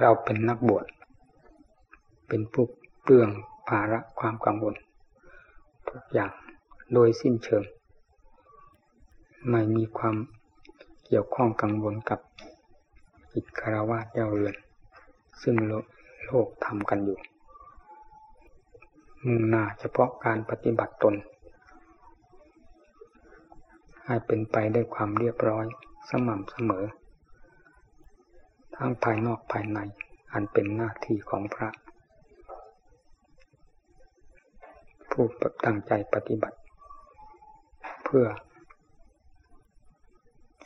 เราเป็นนักบวชเป็นผู้เปลืองภาระความกังวลทุกอย่างโดยสิ้นเชิง ไม่มีความเกี่ยวข้องกังวลกับจิตคารวะเย้าเรือน ซึ่งโลกทำกันอยู่ มุ่งหน้าเฉพาะการปฏิบัติตน ให้เป็นไปด้วยความเรียบร้อยสม่ำเสมอ ทั้งภายนอกภายใน อันเป็นหน้าที่ของพระ ผู้ตั้งใจปฏิบัติ เพื่อ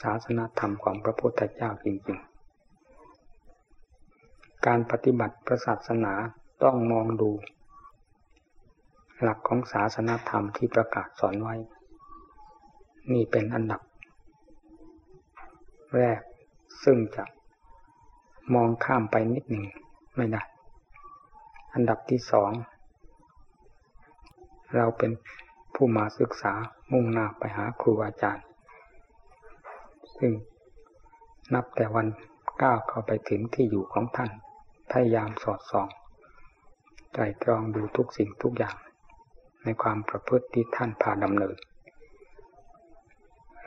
ศาสนาธรรมของพระพุทธเจ้าจริงๆ การปฏิบัติพระศาสนาต้องมองดู หลักของศาสนาธรรมที่ประกาศสอนไว้ นี่เป็นอันดับ แรกซึ่งจะ มองข้ามไปนิดหนึ่งไม่ได้ อันดับที่สอง เราเป็นผู้มาศึกษามุ่งหน้าไปหาครูอาจารย์ ซึ่งนับแต่วันก้าวเข้าไปถึงที่อยู่ของท่าน พยายามสอดส่องใจตรองดูทุกสิ่งทุกอย่าง ในความประพฤติที่ท่านพาดำเนิน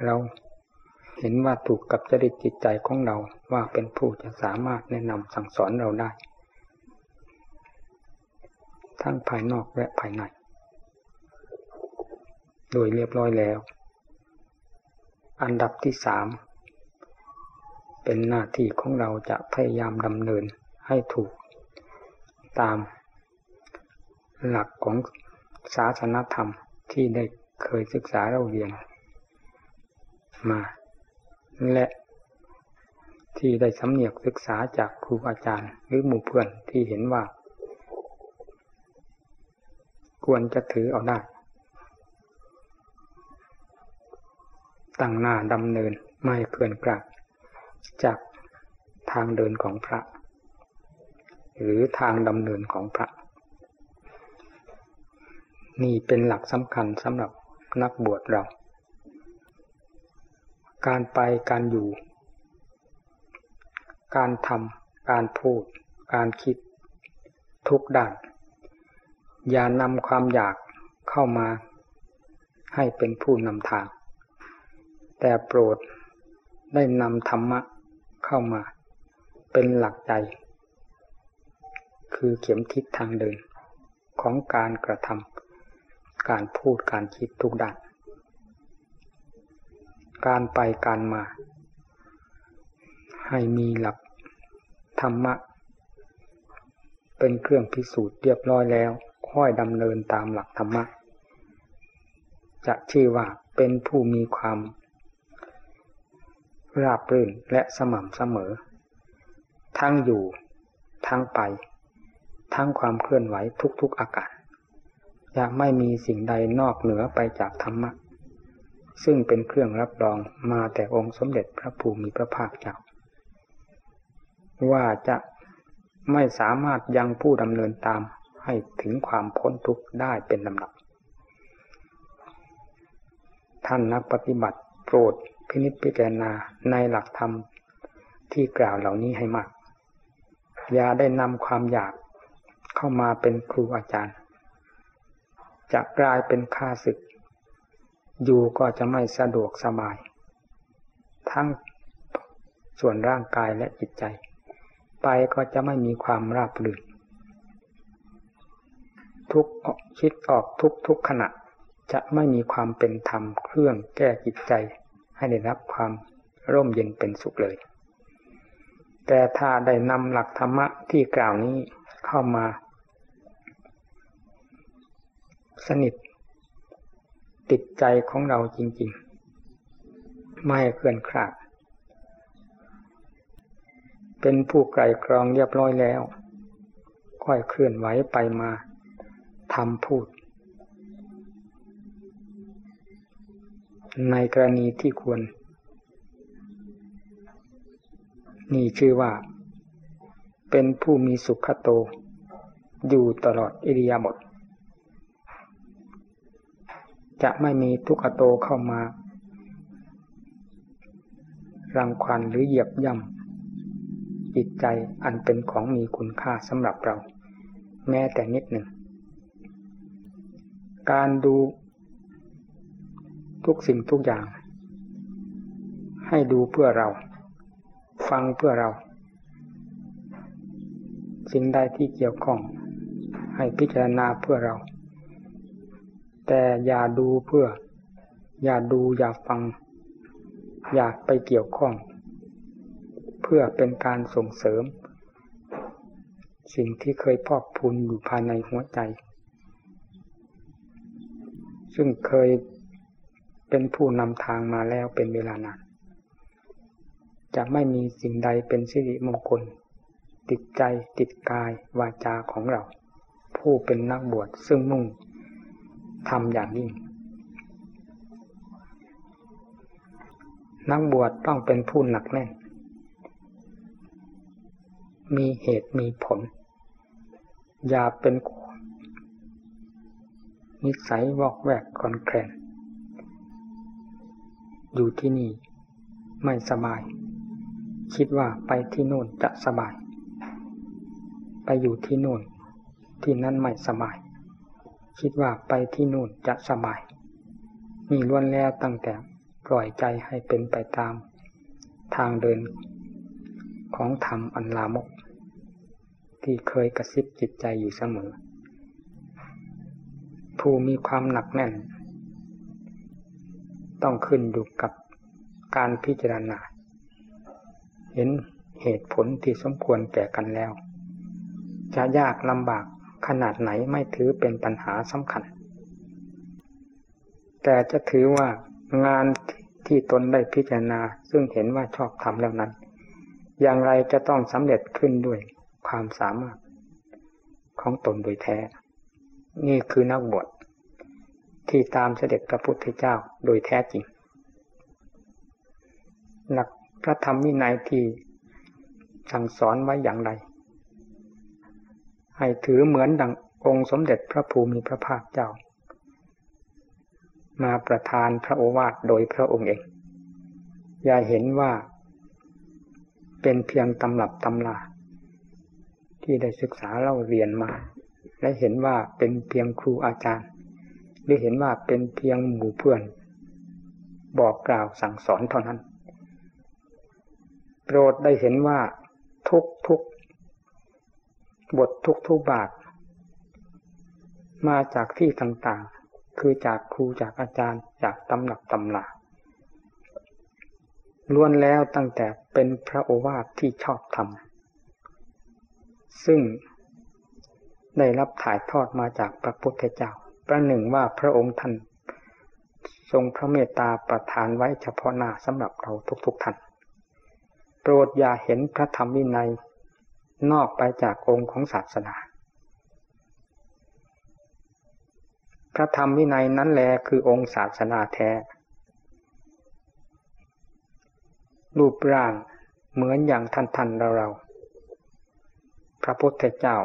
เรา เห็นว่าถูกกับจริตจิตใจของเราว่าเป็นผู้จะสามารถแนะนำสั่งสอนเราได้ ทั้งภายนอกและภายใน โดยเรียบร้อยแล้ว อันดับที่สามเป็นหน้าที่ของเราจะพยายามดำเนินให้ถูก ตามหลักของศาสนธรรมที่ได้เคยศึกษาเราเรียนมา และที่ได้สำเนียกศึกษาจากครูอาจารย์ หรือหมู่เพื่อนที่เห็นว่า ควรจะถือเอาได้ตั้งหน้าดำเนินไม่เกินกลางจากทางเดินของพระ หรือทางดำเนินของพระ นี่เป็นหลักสำคัญสำหรับนักบวชเรา การไปการอยู่ การทำการพูด การคิด ทุกด้าน อย่านำความอยากเข้ามาให้เป็นผู้นำทาง แต่โปรดได้นำธรรมะเข้ามาเป็นหลักใจ คือเข็มทิศทางเดินของการกระทำการพูดการคิดทุกด้าน การไปการมา ให้มีหลักธรรมะ เป็นเครื่องพิสูจน์เรียบร้อยแล้ว ค่อยดำเนินตามหลักธรรมะ จะชื่อว่าเป็นผู้มีความ ราบรื่นและสม่ำเสมอ ทั้งอยู่ ทั้งไป ทั้งความเคลื่อนไหวทุกๆอากาศจะไม่มีสิ่งใดนอกเหนือไปจากธรรมะ ซึ่งเป็นเครื่องรับรองมาแต่องค์สมเด็จพระภูมิพระภาคเจ้าว่าจะไม่สามารถยังผู้ดำเนินตามให้ถึงความพ้นทุกข์ได้เป็นลำดับ ท่านนักปฏิบัติโปรดพินิจพิจารณาในหลักธรรมที่กล่าวเหล่านี้ให้มาก อย่าได้นำความอยากเข้ามาเป็นครูอาจารย์ จะกลายเป็นค่าศึก อยู่ก็จะไม่สะดวกสบาย ทั้งส่วนร่างกายและจิตใจ ไปก็จะไม่มีความราบรื่นทุกคิดออกทุกทุกขณะจะไม่มีความเป็นธรรมเครื่องแก้จิตใจ ให้ได้รับความร่มเย็นเป็นสุขเลย แต่ถ้าได้นำหลักธรรมะที่กล่าวนี้เข้ามา สนิท ติดใจของเราจริง ๆ ไม่เคลื่อนคลาด เป็นผู้ไกลกรองเรียบร้อยแล้ว ค่อยเคลื่อนไหวไปมาทำพูด ในกรณีที่ควร นี่ชื่อว่า เป็นผู้มีสุขโต อยู่ตลอดอิริยาบถ จะไม่มีทุกขโตเข้ามา รังควันหรือเหยียบย่ำจิตใจอันเป็นของมีคุณค่าสำหรับเรา แม้แต่นิดหนึ่ง การดูทุกสิ่งทุกอย่าง ให้ดูเพื่อเรา ฟังเพื่อเรา สิ่งใดที่เกี่ยวข้อง ให้พิจารณาเพื่อเรา แต่อย่าดูเพื่อ อย่าดูอย่าฟัง อยากไปเกี่ยวข้อง เพื่อเป็นการส่งเสริม สิ่งที่เคยพอกพูนอยู่ภายในหัวใจ ซึ่งเคยเป็นผู้นำทางมาแล้วเป็นเวลานานจะไม่มีสิ่งใดเป็นสิริมงคล ติดใจติดกายวาจาของเรา ผู้เป็นนักบวชซึ่งมุ่ง ทำอย่างยิ่ง นักบวชต้องเป็นผู้หนักแน่น มีเหตุมีผล อย่าเป็นนิสัยวอกแวกคอนแคลนอยู่ที่นี่ไม่สบาย คิดว่าไปที่โน่นจะสบาย ไปอยู่ที่โน่นที่นั่นไม่สบาย คิดว่าไปที่โน่นจะสบายมีล้วนแล้วตั้งแต่ปล่อยใจให้เป็นไปตามทางเดินของธรรมอันลามก ที่เคยกระซิบจิตใจอยู่เสมอ ผู้มีความหนักแน่น ต้องขึ้นอยู่กับการพิจารณา เห็นเหตุผลที่สมควรแก่กันแล้ว จะยากลำบาก ขนาดไหนไม่ถือเป็นปัญหาสำคัญ แต่จะถือว่างานที่ตนได้พิจารณาซึ่งเห็นว่าชอบทำแล้วนั้น อย่างไรจะต้องสำเร็จขึ้นด้วยความสามารถ ของตนโดยแท้ นี่คือนักบวชที่ตามเสด็จพระพุทธเจ้าโดยแท้จริง หลักพระธรรมวินัยที่สั่งสอนไว้อย่างไร ให้ถือเหมือนดังองค์สมเด็จพระภูมิพระภาคเจ้า มาประทานพระโอวาทโดยพระองค์เอง อย่าเห็นว่า เป็นเพียงตำรับตำลาที่ได้ศึกษาเล่าเรียนมา และเห็นว่าเป็นเพียงครูอาจารย์ หรือเห็นว่าเป็นเพียงหมู่เพื่อน บอกกล่าวสั่งสอนเท่านั้น โปรดได้เห็นว่าทุกทุก บททุกทุกบาท มาจากที่ต่างๆ คือจากครูจากอาจารย์จากตำหนักตำลาล้วนแล้วตั้งแต่เป็นพระโอวาทที่ชอบธรรม ซึ่งได้รับถ่ายทอดมาจากพระพุทธเจ้า ประหนึ่งว่าพระองค์ท่านทรงพระเมตตาประทานไว้เฉพาะหน้าสำหรับเราทุกๆท่าน โปรดอย่าเห็นพระธรรมวินัย นอกไปจากองค์ของศาสนา พระธรรมวินัยนั้นแหละคือองค์ศาสนาแท้ รูปร่างเหมือนอย่างท่านท่านเราเราพระพุทธเจ้า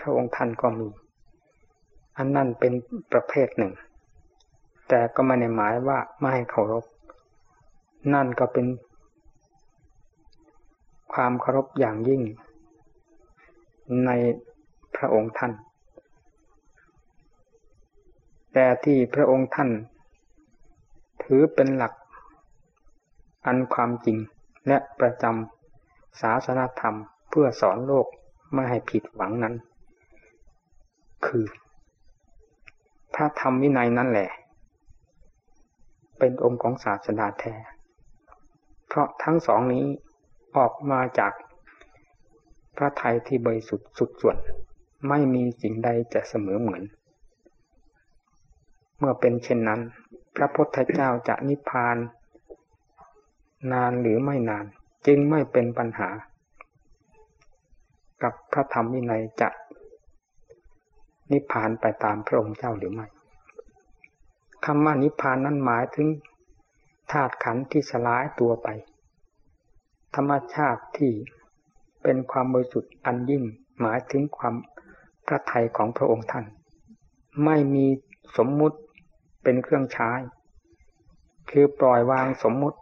พระองค์ท่านก็มี อันนั่นเป็นประเภทหนึ่ง แต่ก็ไม่ได้หมายว่าไม่ให้เคารพ นั่นก็เป็น ความเคารพอย่างยิ่ง ในพระองค์ท่าน แต่ที่พระองค์ท่าน ถือเป็นหลัก อันความจริงและประจำศาสนาธรรมเพื่อสอนโลกไม่ให้ผิดหวังนั้น คือ พระธรรมวินัยนั่นแหละ เป็นองค์ของศาสนาแท้ เพราะทั้งสองนี้ ออกมาจากพระไทยที่บริสุทธิ์สุดส่วน ไม่มีสิ่งใดจะเสมอเหมือน เมื่อเป็นเช่นนั้น พระพุทธเจ้าจะนิพพาน นานหรือไม่นาน จึงไม่เป็นปัญหา กับพระธรรมวินัยจะนิพพานไปตามพระองค์เจ้าหรือไม่คำว่านิพพานนั้นหมายถึงธาตุขันธ์ที่สลายตัวไป ธรรมชาติที่เป็นความบริสุทธิ์อันยิ่งหมายถึงความพระทัยของพระองค์ท่าน ไม่มีสมมุติเป็นเครื่องใช้ คือปล่อยวางสมมุติ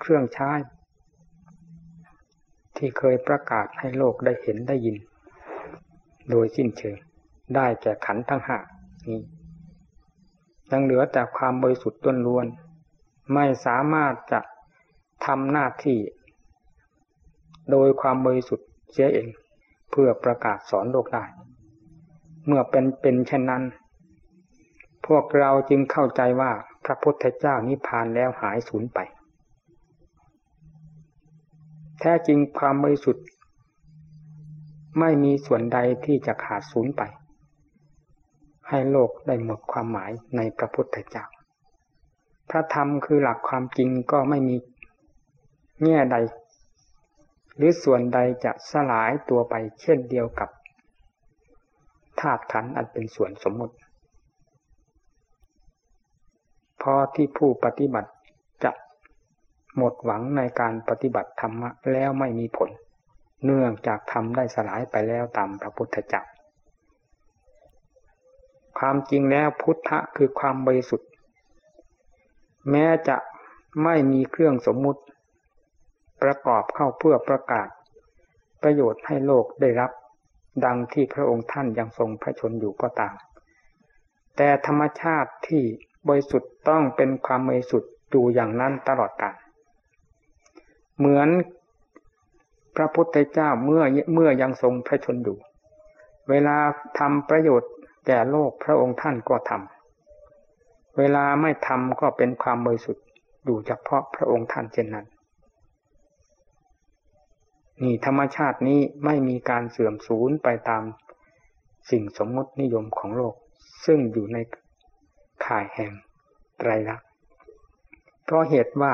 เครื่องใช้ ที่เคยประกาศให้โลกได้เห็นได้ยิน โดยสิ้นเชิงได้แก่ขันทั้งห้านี้ยังเหลือแต่ความบริสุทธิ์ต้นล้วนไม่สามารถจะทำหน้าที่ โดยความบริสุทธิ์เสียเอง เพื่อประกาศสอนโลกได้ เมื่อเป็นเป็นเช่นนั้น พวกเราจึงเข้าใจว่าพระพุทธเจ้านิพพานแล้วหายสูญไป แท้จริงความบริสุทธิ์ไม่มีส่วนใดที่จะขาดสูญไป ให้โลกได้หมดความหมายในพระพุทธเจ้า พระธรรมคือหลักความจริงก็ไม่มีแง่ใด หรือส่วนใดจะสลายตัวไปเช่นเดียวกับธาตุขันอันเป็นส่วนสมมติ พอที่ผู้ปฏิบัติจะหมดหวังในการปฏิบัติธรรมะแล้วไม่มีผล เนื่องจากทำได้สลายไปแล้วตามพระพุทธเจ้าความจริงแล้วพุทธะคือความบริสุทธิ์ แม้จะไม่มีเครื่องสมมุติ ประกอบเข้าเพื่อประกาศ ประโยชน์ให้โลกได้รับ ดังที่พระองค์ท่านยังทรงพระชนอยู่ก็ตาม แต่ธรรมชาติที่บริสุทธิ์ต้องเป็นความบริสุทธิ์อยู่อย่างนั้นตลอดกาลเหมือนพระพุทธเจ้าเมื่อเมื่อยังทรงพระชนอยู่ เวลาทำประโยชน์แก่โลกพระองค์ท่านก็ทำเวลาไม่ทำก็เป็นความบริสุทธิ์อยู่เฉพาะพระองค์ท่านเช่นนั้น นี่ธรรมชาตินี้ไม่มีการเสื่อมสูญไปตามสิ่งสมมตินิยมของโลก ซึ่งอยู่ในข่ายแห่งไตรลักษณ์เพราะเหตุว่า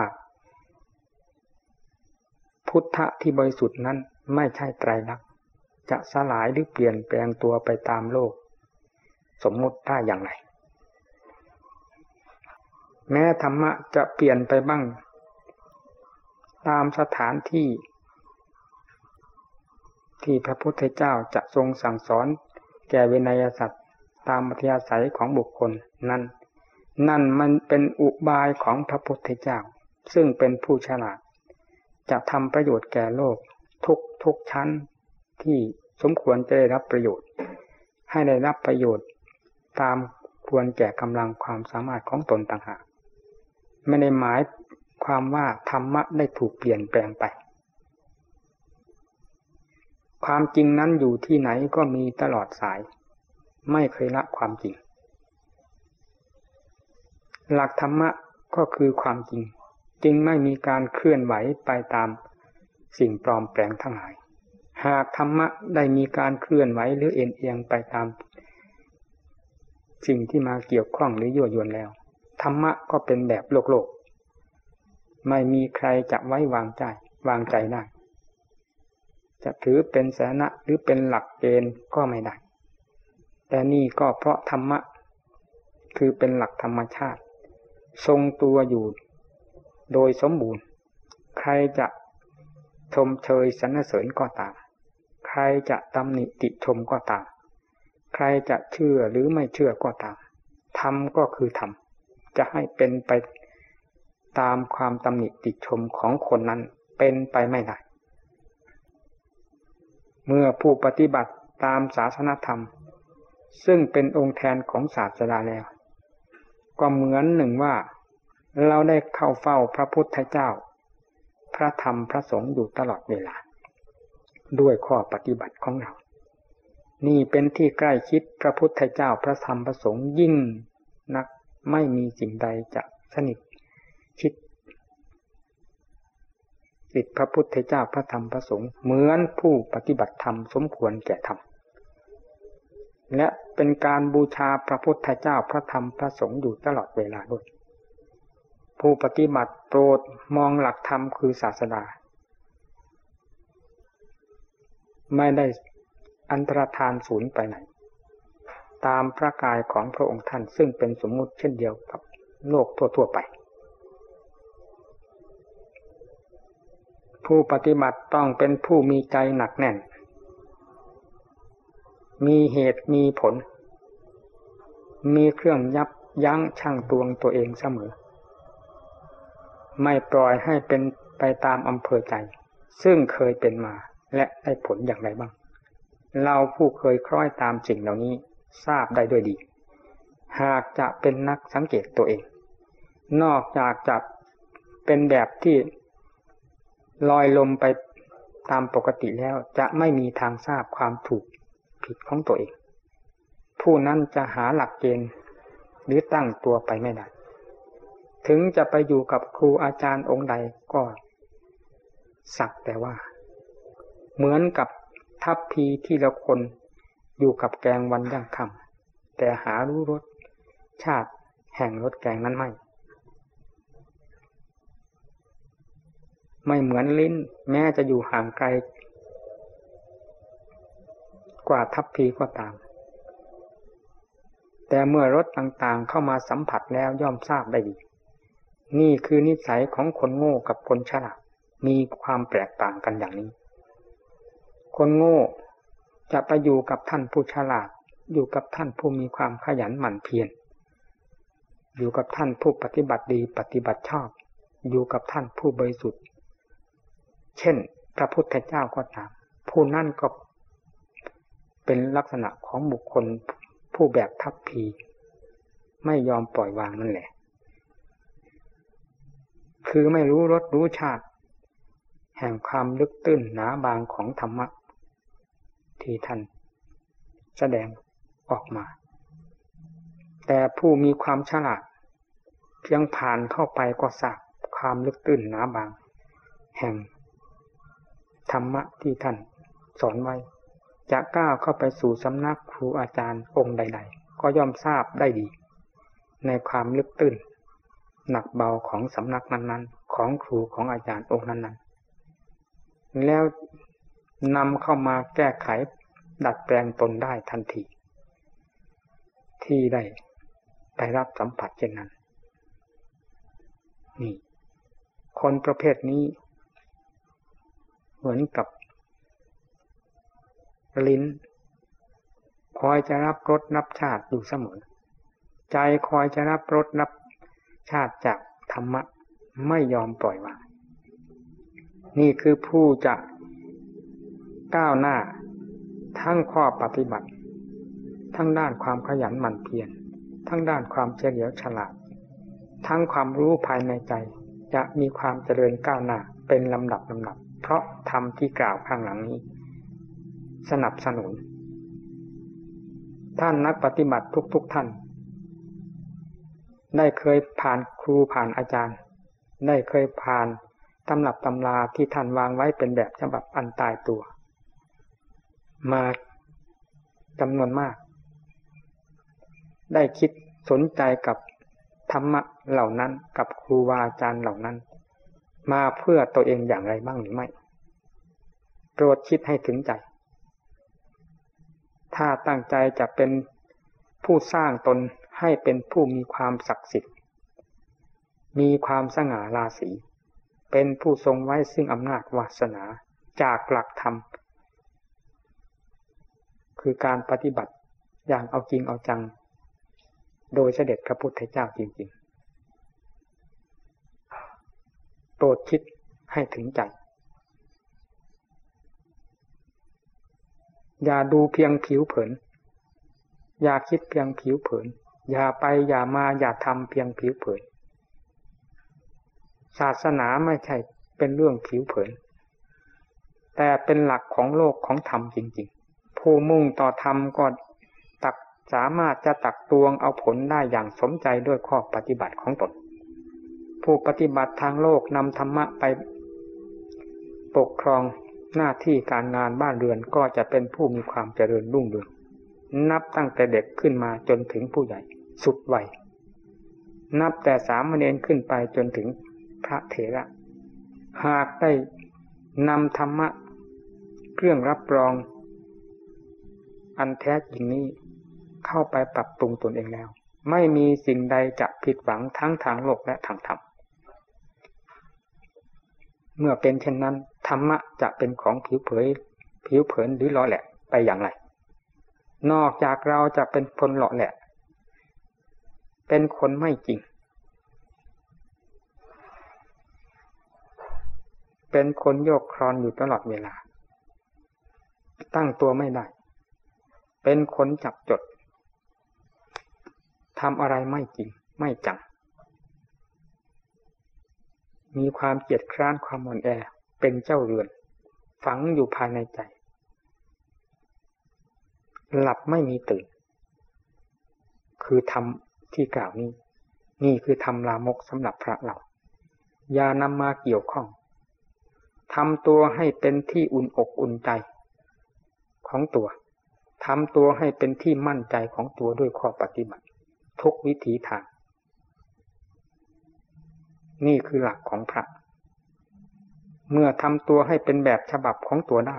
พุทธะที่บริสุทธิ์นั้นไม่ใช่ไตรลักษณ์จะสลายหรือเปลี่ยนแปลงตัวไปตามโลก สมมติได้อย่างไร แม้ธรรมะจะเปลี่ยนไปบ้าง ตามสถานที่ ที่พระพุทธเจ้าจะทรงสั่งสอน แก่เวนยสัตว์ตามมัธยาศัยของบุคคลนั้นนั่นมันเป็นอุบายของพระพุทธเจ้า ซึ่งเป็นผู้ฉลาด จะทำประโยชน์แก่โลกทุกทุกชั้นที่สมควรจะได้รับประโยชน์ ให้ได้รับประโยชน์ตามควรแก่กำลังความสามารถของตนต่างหากไม่ได้หมายความว่าธรรมะได้ถูกเปลี่ยนแปลงไป ความจริงนั้นอยู่ที่ไหนก็มีตลอดสาย ไม่เคยละความจริง หลักธรรมะก็คือความจริง จึงไม่มีการเคลื่อนไหวไปตามสิ่งปลอมแปลงทั้งหลาย หากธรรมะได้มีการเคลื่อนไหวหรือเอ็นเอียงไปตาม สิ่งที่มาเกี่ยวข้องหรือยั่วยวนแล้ว ธรรมะก็เป็นแบบโลกโลก ไม่มีใครจะไว้วางใจ วางใจได้ จะถือเป็นสาระหรือเป็นหลักเกณฑ์ก็ไม่ได้ แต่นี่ก็เพราะธรรมะ คือเป็นหลักธรรมชาติ ทรงตัวอยู่ โดยสมบูรณ์ ใครจะชมเชยสรรเสริญก็ตาม ใครจะตำหนิติชมก็ตาม ใครจะเชื่อหรือไม่เชื่อก็ตามทำก็คือทำจะให้เป็นไปตามความตำหนิติชมของคนนั้นเป็นไปไม่ได้ เมื่อผู้ปฏิบัติตามศาสนธรรม ซึ่งเป็นองค์แทนของศาสดาแล้ว ก็เหมือนหนึ่งว่า เราได้เข้าเฝ้าพระพุทธเจ้า พระธรรมพระสงฆ์อยู่ตลอดเวลา ด้วยข้อปฏิบัติของเรา นี่เป็นที่ใกล้ชิดพระพุทธเจ้าพระธรรมพระสงฆ์ยิ่งนักไม่มีสิ่งใดจะสนิทชิด ติดพระพุทธเจ้าพระธรรมพระสงฆ์เหมือนผู้ปฏิบัติธรรมสมควรแก่ธรรมและเป็นการบูชาพระพุทธเจ้าพระธรรมพระสงฆ์อยู่ตลอดเวลาด้วย ผู้ปฏิบัติโปรดมองหลักธรรมคือศาสดา ไม่ได้อันตรธานศูนย์ไปไหน ตามพระกายของพระองค์ท่านซึ่งเป็นสมมุติเช่นเดียวกับโลกทั่วๆไป ผู้ปฏิบัติต้องเป็นผู้มีใจหนักแน่น มีเหตุมีผล มีเครื่องยับยั้งชั่งตวงตัวเองเสมอ ไม่ปล่อยให้เป็นไปตามอำเภอใจ ซึ่งเคยเป็นมาและได้ผลอย่างไรบ้าง เราผู้เคยคล้อยตามสิ่งเหล่านี้ทราบได้ด้วยดี หากจะเป็นนักสังเกตตัวเอง นอกจากจะเป็นแบบที่ ลอยลมไปตามปกติแล้วจะไม่มีทางทราบความถูกผิดของตัวเอง ผู้นั้นจะหาหลักเกณฑ์หรือตั้งตัวไปไม่ได้ ถึงจะไปอยู่กับครูอาจารย์องค์ใดก็สักแต่ว่า เหมือนกับทัพพีที่ละคนอยู่กับแกงวันย่างคำแต่หารู้รสชาติแห่งรสแกงนั้นไม่ ไม่เหมือนลิ้น แม้จะอยู่ห่างไกล กว่าทัพพีก็ตาม แต่เมื่อรสต่างๆเข้ามาสัมผัสแล้วย่อมทราบได้ดี นี่คือนิสัยของคนโง่กับคนฉลาดมีความแตกต่างกันอย่างนี้ คนโง่จะไปอยู่กับท่านผู้ฉลาด อยู่กับท่านผู้มีความขยันหมั่นเพียร อยู่กับท่านผู้ปฏิบัติดีปฏิบัติชอบ อยู่กับท่านผู้บริสุทธิ์ เช่น พระพุทธเจ้าก็ตาม ผู้นั่นก็เป็นลักษณะของบุคคลผู้แบบทัพพี ไม่ยอมปล่อยวางนั่นแหละ คือไม่รู้รสรู้ชาติ แห่งความลึกตื้นหนาบางของธรรมะ ที่ท่านแสดงออกมา แต่ผู้มีความฉลาด เพียงผ่านเข้าไปก็ทราบความลึกตื้นหนาบาง แห่ง ธรรมะที่ท่านสอนไว้ จะก้าวเข้าไปสู่สำนักครูอาจารย์องค์ใด ๆ ก็ย่อมทราบได้ดี ในความลึกตื้น หนักเบาของสำนักนั้นๆ ของครูของอาจารย์องค์นั้นๆ แล้วนำเข้ามาแก้ไขดัดแปลงตนได้ทันที ที่ได้ไปรับสัมผัสเช่นนั้น นี่ คนประเภทนี้ เหมือนกับ ลิ้น คอยจะรับรสนับชาติอยู่เสมอ ใจคอยจะรับรสนับชาติจากธรรมะ ไม่ยอมปล่อยวาง นี่คือผู้จะก้าวหน้าทั้งข้อปฏิบัติ ทั้งด้านความขยันหมั่นเพียรทั้งด้านความเฉลียวฉลาด ทั้งความรู้ภายในใจ จะมีความเจริญก้าวหน้าเป็นลำดับลำดับ ราะธรรมที่กล่าวข้างหลังนี้ สนับสนุน ท่านนักปฏิบัติทุกๆทท่าน ได้เคยผ่านครูผ่านอาจารย์ ได้เคยผ่านตำรับตำราที่ท่านวางไว้เป็นแบบฉบับอันตายตัว มาจำนวนมาก ได้คิดสนใจกับธรรมะเหล่านั้นกับครูบาอาจารย์เหล่านั้น มาเพื่อตัวเองอย่างไรบ้างหรือไม่ รดคิดให้ถึงใจ ถ้าตั้งใจจะเป็นผู้สร้างตนให้เป็นผู้มีความศักดิ์สิทธิ์ มีความสง่าราศี เป็นผู้ทรงไว้ซึ่งอำนาจวาสนาจากหลักธรรม คือการปฏิบัติอย่างเอาจริงเอาจัง โดยเสด็จพระพุทธเจ้าจริงๆโปรดคิดให้ถึงใจ อย่าดูเพียงผิวเผิน อย่าคิดเพียงผิวเผิน อย่าไปอย่ามาอย่าทำเพียงผิวเผิน ศาสนาไม่ใช่เป็นเรื่องผิวเผิน แต่เป็นหลักของโลกของธรรมจริงๆ ผู้มุ่งต่อธรรมก็ตักสามารถจะตักตวงเอาผลได้อย่างสมใจด้วยข้อปฏิบัติของตน ผู้ปฏิบัติทางโลกนำธรรมะไปปกครอง หน้าที่การงานบ้านเรือนก็จะเป็นผู้มีความเจริญรุ่งเรือง นับตั้งแต่เด็กขึ้นมาจนถึงผู้ใหญ่ สุดวัย นับแต่สามเณรขึ้นไปจนถึงพระเถระ หากได้นำธรรมะ เครื่องรับรอง อันแท้จริงนี้เข้าไปปรับปรุงตนเองแล้ว ไม่มีสิ่งใดจะผิดหวังทั้งทางโลกและทางธรรม เมื่อเป็นเช่นนั้น ธรรมะจะเป็นของผิวเผย ผิวเผินหรือหล่อแหละไปอย่างไร นอกจากเราจะเป็นคนหล่อแหละ เป็นคนไม่จริง เป็นคนโยกครอนอยู่ตลอดเวลา ตั้งตัวไม่ได้ เป็นคนจับจดทำอะไรไม่จริงไม่จัง มีความเกียดคร้านความอ่อนแอเป็นเจ้าเรือน ฝังอยู่ภายในใจ หลับไม่มีตื่น คือทำที่กล่าวนี้ นี่คือทำลามกสำหรับพระเรา อย่านำมาเกี่ยวข้องทำตัวให้เป็นที่อุ่นอกอุ่นใจ ของตัวทำตัวให้เป็นที่มั่นใจของตัวด้วยข้อปฏิบัติ ทุกวิถีทาง นี่คือหลักของพระ เมื่อทำตัวให้เป็นแบบฉบับของตัวได้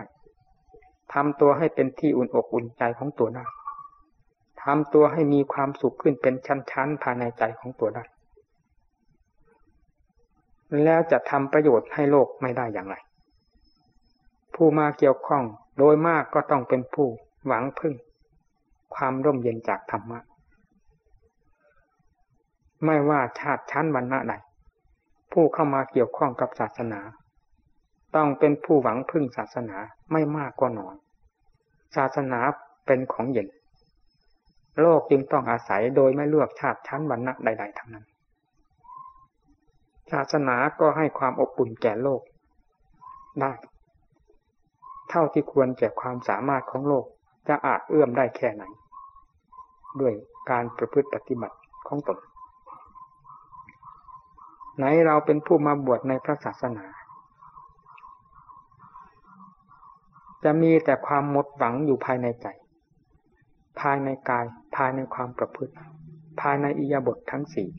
ทำตัวให้เป็นที่อุ่นอกอุ่นใจของตัวได้ทำตัวให้มีความสุขขึ้นเป็นชั้นๆภายในใจของตัวได้ แล้วจะทำประโยชน์ให้โลกไม่ได้อย่างไร ผู้มาเกี่ยวข้องโดยมากก็ต้องเป็นผู้หวังพึ่ง ความร่มเย็นจากธรรมะ ไม่ว่าชาติชั้นวรรณะใด ผู้เข้ามาเกี่ยวข้องกับศาสนา ต้องเป็นผู้หวังพึ่งศาสนาไม่มากก็น้อยศาสนาเป็นของเย็น โลกจึงต้องอาศัยโดยไม่เลือกชาติชั้นวรรณะใด ๆทั้งนั้น ศาสนาก็ให้ความอบอุ่นแก่โลก ได้ เท่าที่ควรแก่ความสามารถของโลกจะอาจเอื้อมได้แค่ไหน ด้วยการประพฤติปฏิบัติของตน ไหนเราเป็นผู้มาบวชในพระศาสนา จะมีแต่ความหมดหวังอยู่ภายในใจ ภายในกายภายในความประพฤติ ภายในอิยาบททั้งสี่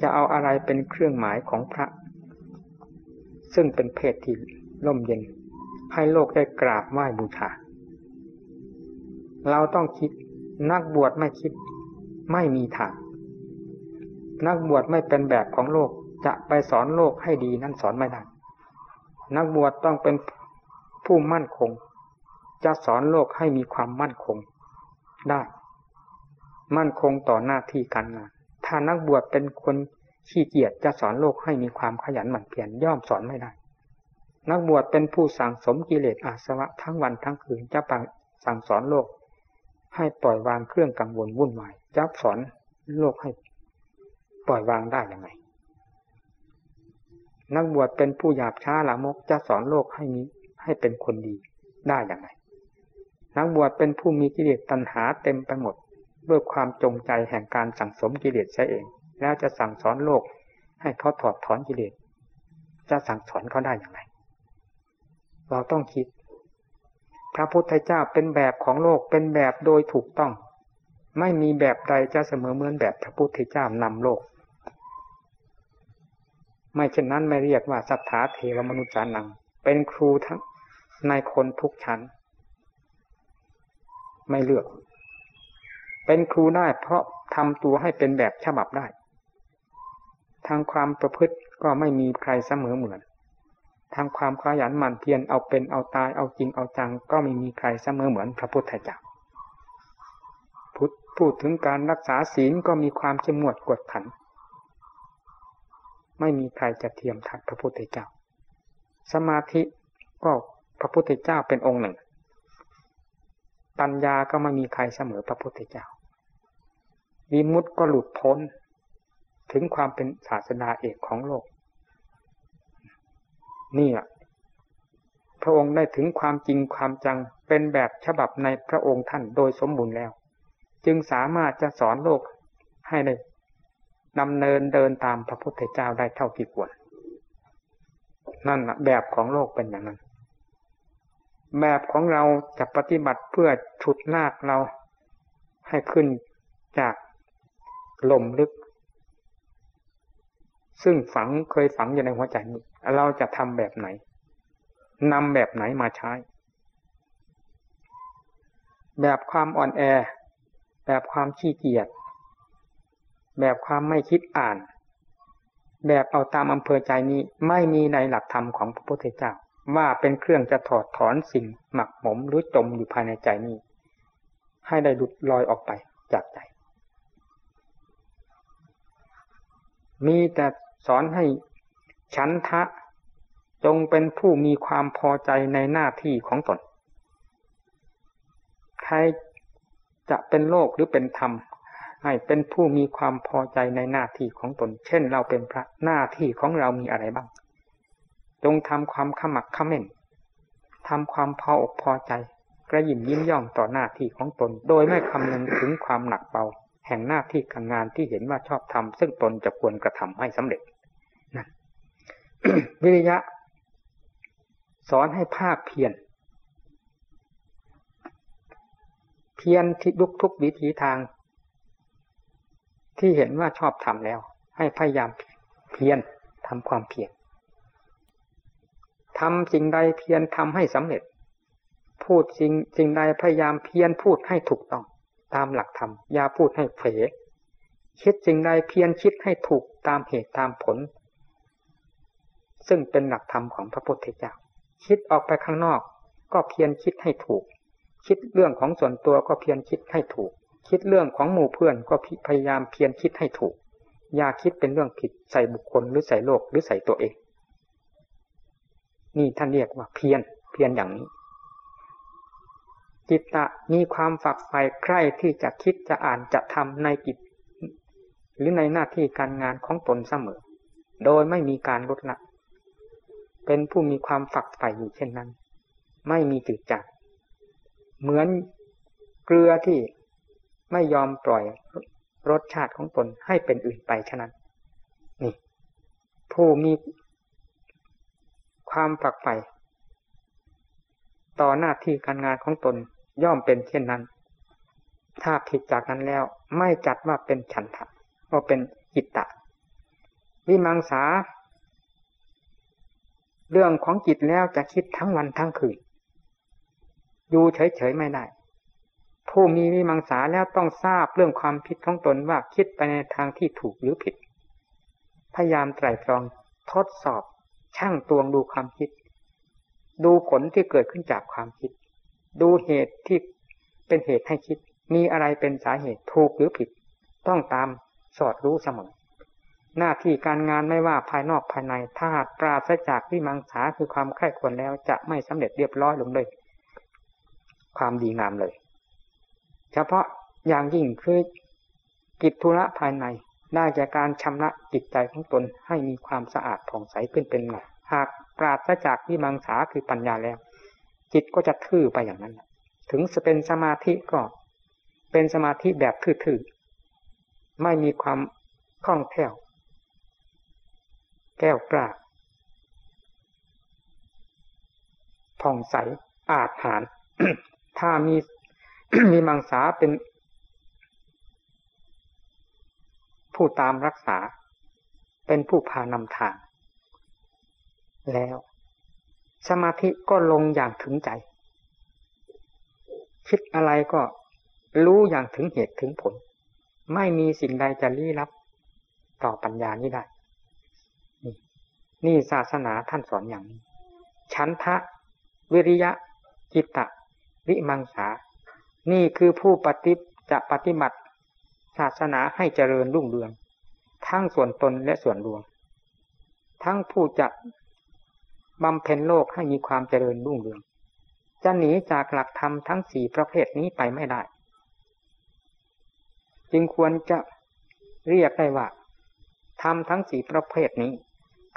จะเอาอะไรเป็นเครื่องหมายของพระ ซึ่งเป็นเพศที่ร่มเย็น ให้โลกได้กราบไหว้บูชาเราต้องคิดนักบวชไม่คิดไม่มีทาง นักบวชไม่เป็นแบบของโลกจะไปสอนโลกให้ดีนั่นสอนไม่ได้นักบวชต้องเป็นผู้มั่นคง จะสอนโลกให้มีความมั่นคงได้ มั่นคงต่อหน้าที่การงาน ถ้านักบวชเป็นคนขี้เกียจจะสอนโลกให้มีความขยันหมั่นเพียรย่อมสอนไม่ได้ นักบวชเป็นผู้สั่งสมกิเลสอาสวะทั้งวันทั้งคืนจะสั่งสอนโลก ให้ปล่อยวางเครื่องกังวลวุ่นวายจะสอนโลกให้ ปล่อยวางได้ยังไง นักบวชเป็นผู้หยาบช้าละมกจะสอนโลกให้มีให้เป็นคนดีได้อย่างไรนักบวชเป็นผู้มีกิเลสตัณหาเต็มไปหมดด้วยความจงใจแห่งการสั่งสมกิเลสใช้เอง แล้วจะสั่งสอนโลก ให้เขาถอดถอนกิเลสจะสั่งสอนเขาได้อย่างไร เราต้องคิด พระพุทธเจ้าเป็นแบบของโลกเป็นแบบโดยถูกต้อง ไม่มีแบบใดจะเสมอเหมือนแบบพระพุทธเจ้านำโลก ไม่เช่นนั้นไม่เรียกว่าสัทธาเทวมนุษย์จานัง เป็นครูทั้งในคนทุกชั้น ไม่เลือก เป็นครูได้เพราะทำตัวให้เป็นแบบฉบับได้ ทางความประพฤติก็ไม่มีใครเสมอเหมือน ทางความขยันหมั่นเพียรเอาเป็นเอาตายเอาจริงเอาจัง ก็ไม่มีใครเสมอเหมือนพระพุทธเจ้าพุทธพูดถึงการรักษาศีลก็มีความเข้มงวดกดขัน ไม่มีใครจะเทียมทัดพระพุทธเจ้า สมาธิก็พระพุทธเจ้าเป็นองค์หนึ่ง ปัญญาก็ไม่มีใครเสมอพระพุทธเจ้าวิมุตต์ก็หลุดพ้น ถึงความเป็นศาสนาเอกของโลก นี่อะพระองค์ได้ถึงความจริงความจังเป็นแบบฉบับในพระองค์ท่านโดยสมบูรณ์แล้ว จึงสามารถจะสอนโลกให้ได้ ดำเนินเดินตามพระพุทธเจ้าได้เท่าที่ควร นั่นแบบของโลกเป็นอย่างนั้น แบบของเราจะปฏิบัติเพื่อฉุดลากเราให้ขึ้นจากลมลึก ซึ่งฝังเคยฝังอยู่ในหัวใจนี้ เราจะทำแบบไหนนำแบบไหนมาใช้ แบบความอ่อนแอ แบบความขี้เกียจ แบบความไม่คิดอ่าน แบบเอาตามอำเภอใจนี้ไม่มีในหลักธรรมของพระพุทธเจ้าว่าเป็นเครื่องจะถอดถอนสิ่งหมักหมมหรือจมอยู่ภายในใจนี้ ให้ได้หลุดลอยออกไปจากใจ มีแต่สอนให้ฉันทะจงเป็นผู้มีความพอใจในหน้าที่ของตน ใครจะเป็นโลกหรือเป็นธรรม ให้เป็นผู้มีความพอใจในหน้าที่ของตน เช่น เราเป็นพระหน้าที่ของเรามีอะไรบ้าง จงทำความขมักขม้นทำความพออกพอใจ กระยิมยิ้มย่องต่อหน้าที่ของตน โดยไม่คำนึงถึงความหนักเบาแห่งหน้าที่การงานที่เห็นว่าชอบทำซึ่งตนจะควรกระทำให้สำเร็จนะวิริยะ สอนให้ภาคเพียรเพียรที่ลุกทุกวิถีทาง ที่เห็นว่าชอบทำแล้ว ให้พยายามเพียรทำความเพียรทำสิ่งใดเพียรทำให้สำเร็จ พูดสิ่งสิ่งใดพยายามเพียรพูดให้ถูกต้อง ตามหลักธรรมอย่าพูดให้เผลคิดสิ่งใดเพียรคิดให้ถูกตามเหตุตามผล ซึ่งเป็นหลักธรรมของพระพุทธเจ้าคิดออกไปข้างนอก ก็เพียรคิดให้ถูก คิดเรื่องของส่วนตัวก็เพียรคิดให้ถูก คิดเรื่องของหมู่เพื่อนก็พยายามเพียรคิดให้ถูก อย่าคิดเป็นเรื่องผิดใส่บุคคลหรือใส่โลกหรือใส่ตัวเอง นี่ท่านเรียกว่าเพียรเพียรอย่างนี้ จิตตะมีความฝักใฝ่ใคร่ที่จะคิดจะอ่านจะทำในกิจหรือในหน้าที่การงานของตนเสมอ โดยไม่มีการลดละ เป็นผู้มีความฝักใฝ่อยู่เช่นนั้น ไม่มีจืดจางเหมือนเกลือที่ ไม่ยอมปล่อยรสชาติของตนให้เป็นอื่นไปฉะนั้น นี่ ผู้มีความฝักใฝ่ต่อหน้าที่การงานของตนย่อมเป็นเช่นนั้น ถ้าผิดจากนั้นแล้วไม่จัดว่าเป็นฉันทะว่าเป็นจิตตะ วิมังสา เรื่องของจิตแล้วจะคิดทั้งวันทั้งคืน อยู่เฉยๆไม่ได้ ผู้มีวิมังสาแล้วต้องทราบเรื่องความผิดของตนว่าคิดไปในทางที่ถูกหรือผิด พยายามไตร่ตรองทดสอบช่างตวงดูความคิด ดูผลที่เกิดขึ้นจากความคิด ดูเหตุที่เป็นเหตุให้คิด มีอะไรเป็นสาเหตุถูกหรือผิด ต้องตามสอดรู้เสมอ หน้าที่การงานไม่ว่าภายนอกภายใน ถ้าปราศจากวิมังสาคือความใคร่ควรแล้วจะไม่สำเร็จเรียบร้อยลงเลย ความดีงามเลย เฉพาะอย่างยิ่งคือกิจธุระภายในได้จากการชำระจิตใจของตนให้มีความสะอาดผ่องใสขึ้นเป็นหลักหากปราศจากวิมังสาคือปัญญาแล้ว จิตก็จะทื่อไปอย่างนั้น ถึงจะเป็นสมาธิก็เป็นสมาธิแบบทื่อๆไม่มีความคล่องแคล่ว แก้วกล้าผ่องใสอาจหานถ้ามี มีมังสาเป็น ผู้ตามรักษา เป็นผู้พานำทาง แล้ว สมาธิก็ลงอย่างถึงใจ คิดอะไรก็รู้อย่างถึงเหตุถึงผล ไม่มีสิ่งใดจะลี้ลับ ต่อปัญญานี้ได้ นี่นี่ศาสนาท่านสอนอย่างนี้ ชันทะ วิริยะ จิตตะ วิมังสา นี่คือผู้ปฏิจะปฏิบัติศาสนาให้เจริญรุ่งเรือง ทั้งส่วนตนและส่วนรวม ทั้งผู้จะบำเพ็ญโลกให้มีความเจริญรุ่งเรือง จะหนีจากหลักธรรมทั้งสี่ประเภทนี้ไปไม่ได้ จึงควรจะเรียกได้ว่าธรรมทั้งสี่ประเภทนี้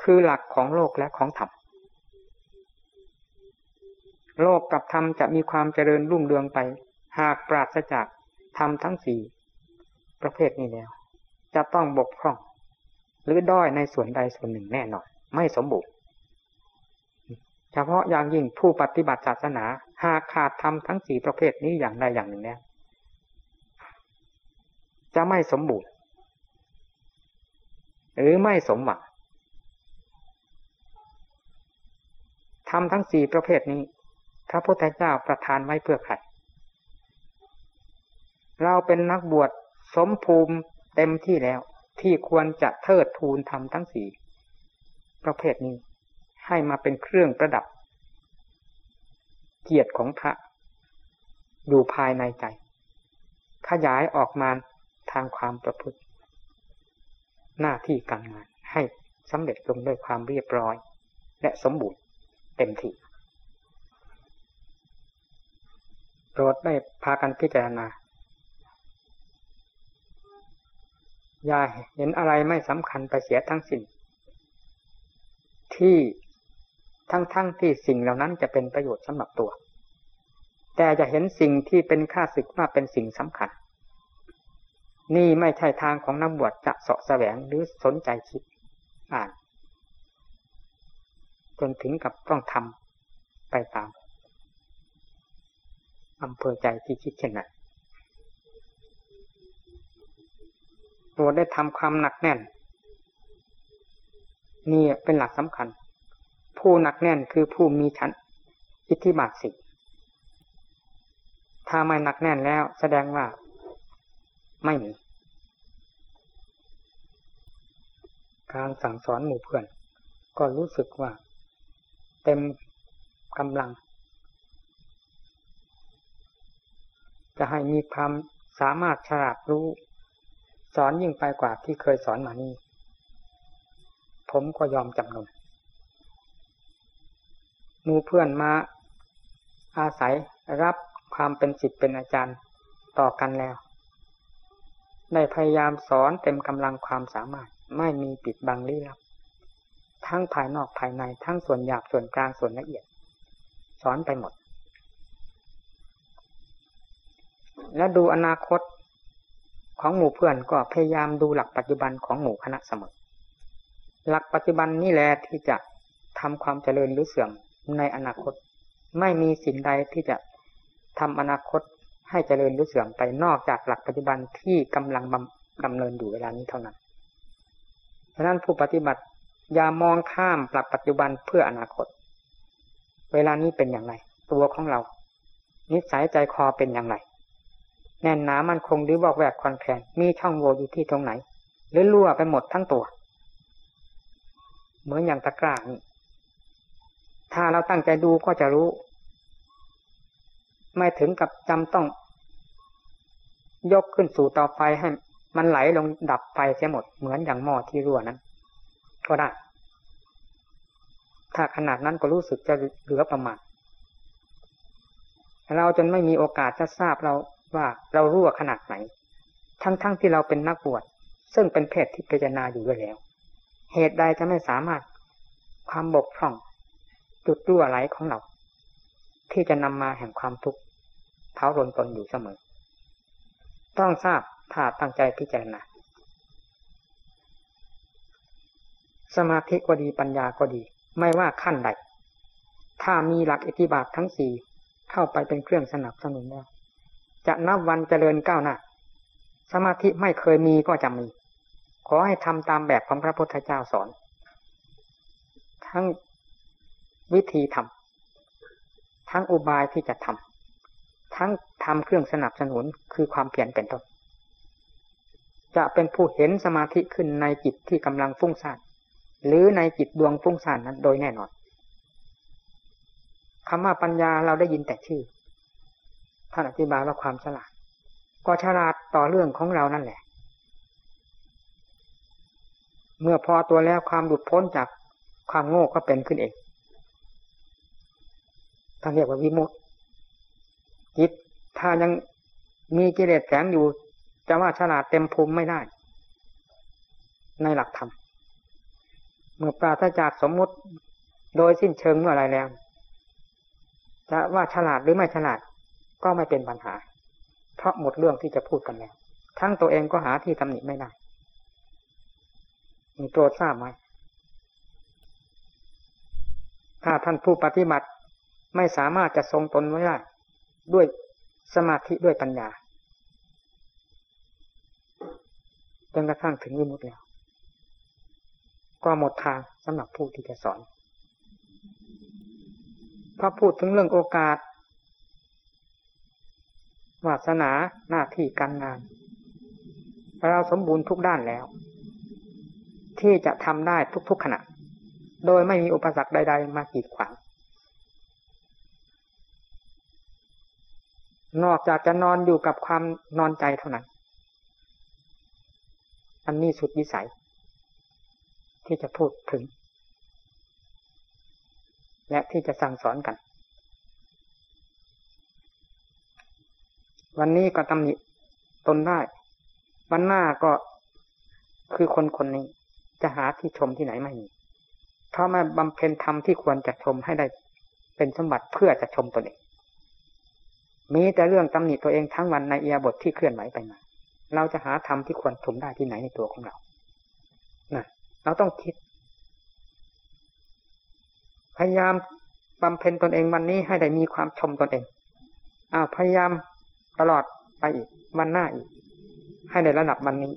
คือหลักของโลกและของธรรมโลกกับธรรมจะมีความเจริญรุ่งเรืองไป หากปราศจากธรรมทั้งสี่ประเภทนี้แล้ว จะต้องบกพร่อง หรือด้อยในส่วนใดส่วนหนึ่งแน่นอน ไม่สมบูรณ์เฉพาะอย่างยิ่งผู้ปฏิบัติศาสนา หากขาดทำทั้งสี่ประเภทนี้อย่างใดอย่างหนึ่งแล้วจะไม่สมบูรณ์ หรือไม่สมหวังทำทั้งสี่ประเภทนี้ พระพุทธเจ้าประทานไว้เพื่อใคร เราเป็นนักบวชสมภูมิเต็มที่แล้ว ที่ควรจะเทิดทูนทำทั้งสี่ประเภทนี้ ให้มาเป็นเครื่องประดับ เกียรติของพระ อยู่ภายในใจ ขยายออกมาทางความประพฤติ หน้าที่การงานให้สำเร็จลงด้วยความเรียบร้อย และสมบูรณ์เต็มที่โปรดได้พากันพิจารณา อย่าเห็นอะไรไม่สำคัญไปเสียทั้งสิ้นที่ทั้งๆทที่สิ่งเหล่านั้นจะเป็นประโยชน์สำหรับตัว แต่จะเห็นสิ่งที่เป็นค่าศึกว่าเป็นสิ่งสำคัญ นี่ไม่ใช่ทางของนักบวชจะเสาะแสวงหรือสนใจคิดอ่าน จนถึงกับต้องทำไปตามอำเภอใจที่คิดเช่นนั้น ตัวได้ทำความหนักแน่น นี่เป็นหลักสำคัญ ผู้หนักแน่นคือผู้มีชั้นอิทธิบาทสิถ้าไม่หนักแน่นแล้วแสดงว่า ไม่มี การสั่งสอนหมู่เพื่อน ก็รู้สึกว่า เต็มกำลัง จะให้มีความสามารถฉลาดรู้ สอนยิ่งไปกว่าที่เคยสอนมานี้ผมก็ยอมจำนนมูเพื่อนมาอาศัยรับความเป็นสิทธิ์เป็นอาจารย์ต่อกันแล้ว ได้พยายามสอนเต็มกำลังความสามารถไม่มีปิดบังลี้ลับ ทั้งภายนอกภายในทั้งส่วนหยาบส่วนกลางส่วนละเอียด สอนไปหมด และดูอนาคต ของหมู่เพื่อนก็พยายามดูหลักปัจจุบันของหมู่คณะเสมอ หลักปัจจุบันนี่แหละที่จะทำความเจริญหรือเสื่อมในอนาคต ไม่มีสิ่งใดที่จะทำอนาคตให้เจริญหรือเสื่อมไปนอกจากหลักปัจจุบันที่กำลังดำเนินอยู่เวลานี้เท่านั้นฉะนั้นผู้ปฏิบัติอย่ามองข้ามหลักปัจจุบันเพื่ออนาคต เวลานี้เป็นอย่างไร ตัวของเรา นิสัยใจคอเป็นอย่างไร แน่นหนามันคงหรือบอกแวกคอนแคลนมีช่องโหว่อยู่ที่ตรงไหน หรือรั่วไปหมดทั้งตัว เหมือนอย่างตะกร้านี่ถ้าเราตั้งใจดูก็จะรู้ ไม่ถึงกับจำต้อง ยกขึ้นสู่ต่อไฟให้ มันไหลลงดับไฟเสียหมดเหมือนอย่างหม้อที่รั่วนั้น ก็ได้ ถ้าขนาดนั้นก็รู้สึกจะเหลือประมาณเราจนไม่มีโอกาสจะทราบเรา ว่าเรารั่วขนาดไหน ทั้งๆทที่เราเป็นนักบวชซึ่งเป็นเพศที่พิจารณาอยู่ด้วยแล้ว เหตุใดจะไม่สามารถความบกพร่อง จุดรั่วไหลของเรา ที่จะนำมาแห่งความทุกข์เผารนตนอยู่เสมอ ต้องทราบถ้าตั้งใจพิจารณาสมาธิก็ดีปัญญาก็ดี ไม่ว่าขั้นใด ถ้ามีหลักอิทธิบาททั้งสี่เข้าไปเป็นเครื่องสนับสนุนแล้ว จะนับวันเจริญก้าวหน้า สมาธิไม่เคยมีก็จะมี ขอให้ทำตามแบบของพระพุทธเจ้าสอน ทั้งวิธีทำทั้งอุบายที่จะทำทั้งทำเครื่องสนับสนุนคือความเพียรเป็นต้น จะเป็นผู้เห็นสมาธิขึ้นในจิตที่กำลังฟุ้งซ่านหรือในจิตดวงฟุ้งซ่านนั้นโดยแน่นอนคำว่าปัญญาเราได้ยินแต่ชื่อ ท่านอธิบายว่าความฉลาด ก็ฉลาดต่อเรื่องของเรานั่นแหละ เมื่อพอตัวแล้วความหลุดพ้นจากความโง่ก็เป็นขึ้นเองท่านเรียกว่าวิมุตติจิตถ้ายังมีกิเลสแฝงอยู่จะว่าฉลาดเต็มภูมิไม่ได้ ในหลักธรรมเมื่อปราศจากสมมุติโดยสิ้นเชิงเมื่อไรแล้ว จะว่าฉลาดหรือไม่ฉลาด ก็ไม่เป็นปัญหา เพราะหมดเรื่องที่จะพูดกันแล้วทั้งตัวเองก็หาที่ตำหนิไม่ได้มีโปรดทราบไหมถ้าท่านผู้ปฏิบัติไม่สามารถจะทรงตนไว้ได้ด้วยสมาธิด้วยปัญญาจนกระทั่งถึงวิมุตติแล้ว ก็หมดทางสำหรับผู้ที่จะสอนพอพูดถึงเรื่องโอกาส วาสนาหน้าที่การงาน เราสมบูรณ์ทุกด้านแล้ว ที่จะทำได้ทุกๆขณะ โดยไม่มีอุปสรรคใด ๆ มากีดขวางนอกจากจะนอนอยู่กับความนอนใจเท่านั้น อันนี้สุดวิสัย ที่จะพูดถึง และที่จะสั่งสอนกัน วันนี้ก็ตำหนิตนได้ วันหน้าก็คือคนคนนี้จะหาที่ชมที่ไหนไม่มีเพราะมาบำเพ็ญธรรมที่ควรจะชมให้ได้ เป็นสมบัติเพื่อจะชมตนเองมีแต่เรื่องตำหนิตัวเองทั้งวันในเอียบทที่เคลื่อนไหวไปมา เราจะหาธรรมที่ควรชมได้ที่ไหนในตัวของเรานะเราต้องคิด พยายามบำเพ็ญตนเองวันนี้ให้ได้มีความชมตนเองอ้าวพยายาม ตลอดไปอีกวันหน้าอีก ให้ในระดับวันนี้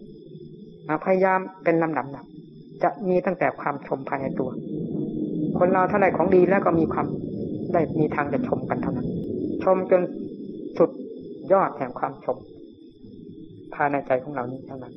พยายามเป็นลำดับๆจะมีตั้งแต่ความชมภายในตัว คนเราถ้าได้ของดีแล้วก็มีความได้มีทางจะชมกันเท่านั้น ชมจนสุดยอดแห่งความชมภายในใจของเรานี้เท่านั้น